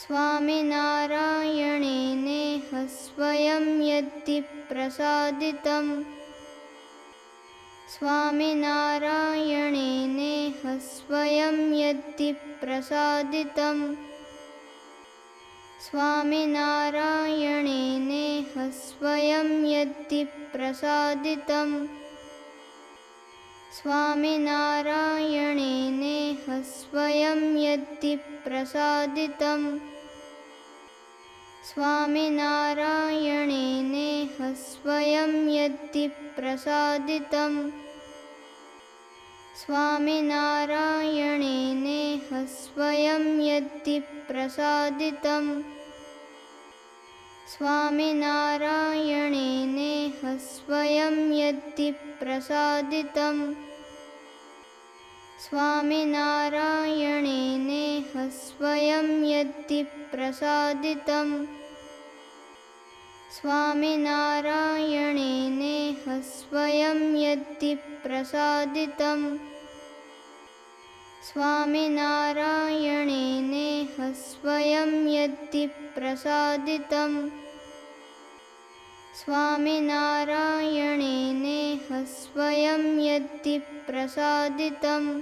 स्वामिनारायणेनेह स्वयं यद्धि प्रसादितं स्वामिनारायणेनेह स्वयं यद्धि प्रसादितं स्वामिनारायणेनेह स्वयं यद्धि प्रसादितम् स्वामिनारायणेनेह स्वयं यद्धि प्रसादितम्। स्वामिनारायणेनेह स्वयं यद्धि प्रसादितम्। स्वामिनारायणेनेह स्वयं यद्धि प्रसादितम्। स्वामिनारायणेनेह यद्धि प्रसादितं स्वामिनारायणेनेह स्वयं यद्धि प्रसादितं स्वामिनारायणेन स्वयं यद्धि प्रसादितम्। स्वामिनारायणेनेह स्वयं यद्धि प्रसादितम्।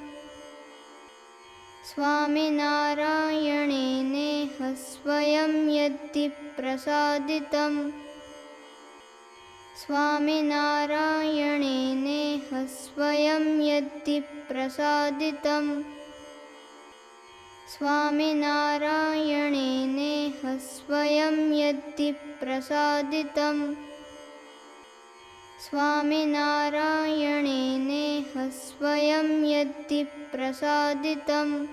स्वामिनारायणेनेह स्वयं यद्धि प्रसादितम्। स्वामिनारायणेनेह स्वयं यद्धि प्रसादितम् स्वामिनारायणेनेह स्वयं यद्धि प्रसादितम्। स्वामिनारायणेनेह स्वयं यद्धि प्रसादितम्।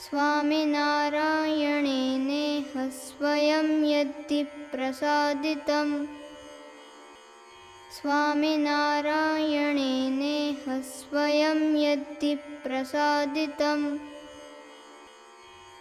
स्वामिनारायणेनेह स्वयं यद्धि प्रसादितम्। स्वामिनारायणेनेह स्वयं यद्धि प्रसादितम्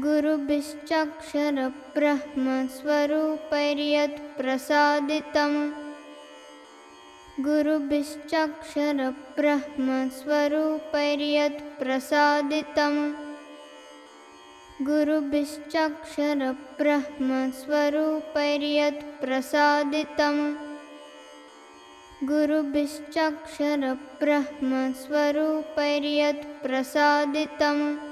गुरुभिश्चक्षरप्रहमस्वरु पर्यत् प्रसादितम् गुरुभिश्चक्षरप्रहमस्वरुदितम् गुरुभिश्चक्षरप्रहमस्वरुत्सादितम्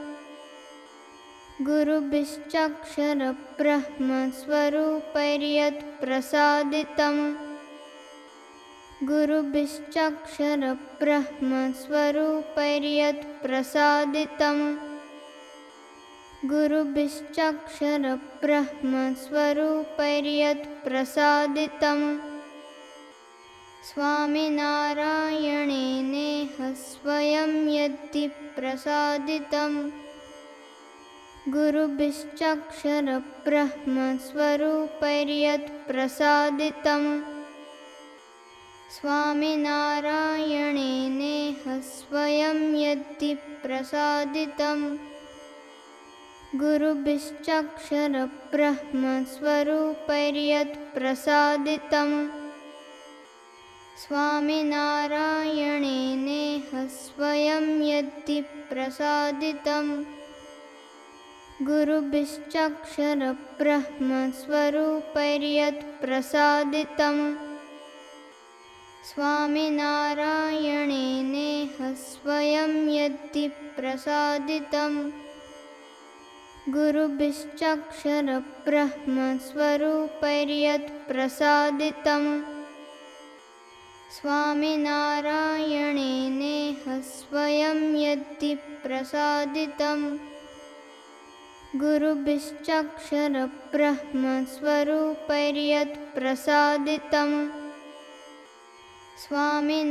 गुरुभिश्चक्षरब्रह्मस्वरूपैर्यत्प्रसादितम्। गुरुभिश्चक्षरब्रह्मस्वरूपैर्यत्प्रसादितम्। गुरुभिश्चक्षरब्रह्मस्वरूपैर्यत्प्रसादितम्। गुरुभिश्चक्षरब्रह्मस्वरूपैर्यत्प्रसादितं स्वामिनारायणेनेह स्वयं यद्धि प्रसादितं गुरुभिश्चक्षरब्रह्मस्वरूपैर्यत्प्रसादितं स्वामिनारायणेनेह स्वयं यद्धि प्रसादितम् गुरुभिश्चक्षरब्रह्मस्वरूपैर्यत्प्रसादितं स्वामिनारायणेनेह स्वयं यद्धि यद्धि प्रसादितम् गुरुभिश्चक्षरब्रह्मस्वरूपैर्यत्प्रसादितं स्वामिनारायणेनेह स्वयं यद्धि प्रसादितं गुरुभिश्चक्षरब्रह्मस्वरूपैर्यत्प्रसादितं स्वामिनारायणेनेह स्वयं यद्धि प्रसादितम् गुरुभिश्चक्षरब्रह्मस्वरूपैर्यत्प्रसादितं स्वामिनारायणेनेह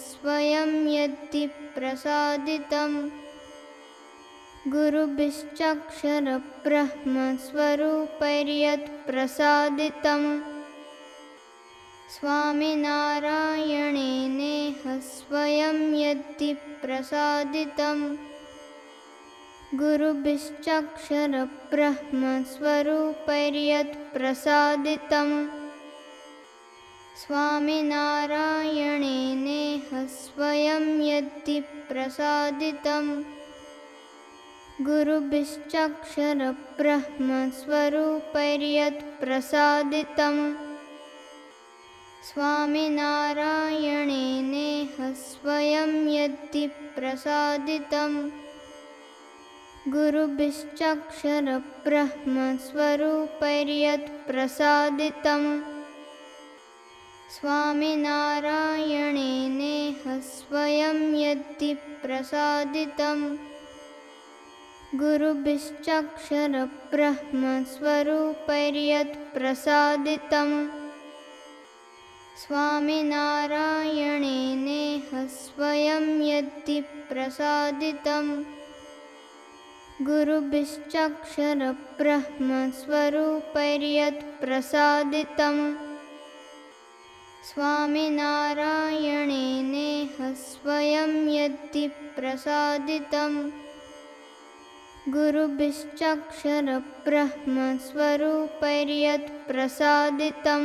स्वयं यद्धि प्रसादितं गुरुभिश्चक्षरब्रह्मस्वरूपैर्यत्प्रसादितं स्वामिनारायणेनेह स्वयं यद्धि प्रसादितम् गुरुभिश्चक्षरब्रह्मस्वरूपैर्यत्प्रसादितं स्वामिनारायणेनेह स्वयं यद्धि प्रसादितं गुरुभिश्चक्षरब्रह्मस्वरूपैर्यत्प्रसादितं स्वामिनारायणेनेह स्वयं यद्धि प्रसादितम् गुरुभिश्चक्षरब्रह्मस्वरूपैर्यत्प्रसादितं स्वामिनारायणेनेह स्वयं यद्धि प्रसादितं गुरुभिश्चक्षरब्रह्मस्वरूपैर्यत्प्रसादितं स्वामिनारायणेनेह स्वयं यद्धि प्रसादितम् प्रसादितं स्वामिनारायणेनेह स्वयं यद्धि प्रसादितं गुरुभिश्चक्षरब्रह्मस्वरूपैर्यत्प्रसादितं गुरुभिश्चक्षरब्रह्मस्वरूपैर्यत्प्रसादितं,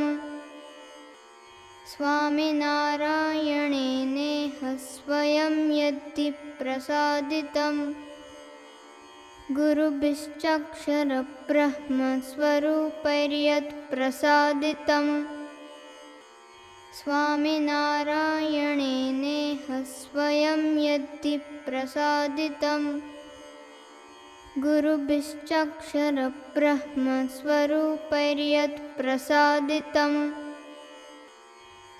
स्वामिनारायणेनेह स्वयं यद्धि प्रसादितं गुरुभिश्चक्षरब्रह्मस्वरूपैर्यत्प्रसादितं स्वामिनारायणेनेह स्वयं यद्धि प्रसादितं गुरुभिश्चक्षरब्रह्मस्वरूपैर्यत्प्रसादितं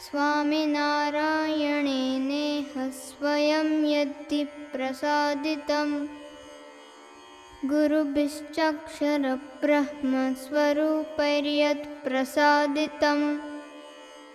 स्वामिनारायणेनेह स्वयं यद्धि प्रसादितं गुरुभिश्चक्षरब्रह्मस्वरूपैर्यत्प्रसादितम्